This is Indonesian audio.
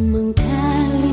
mengkali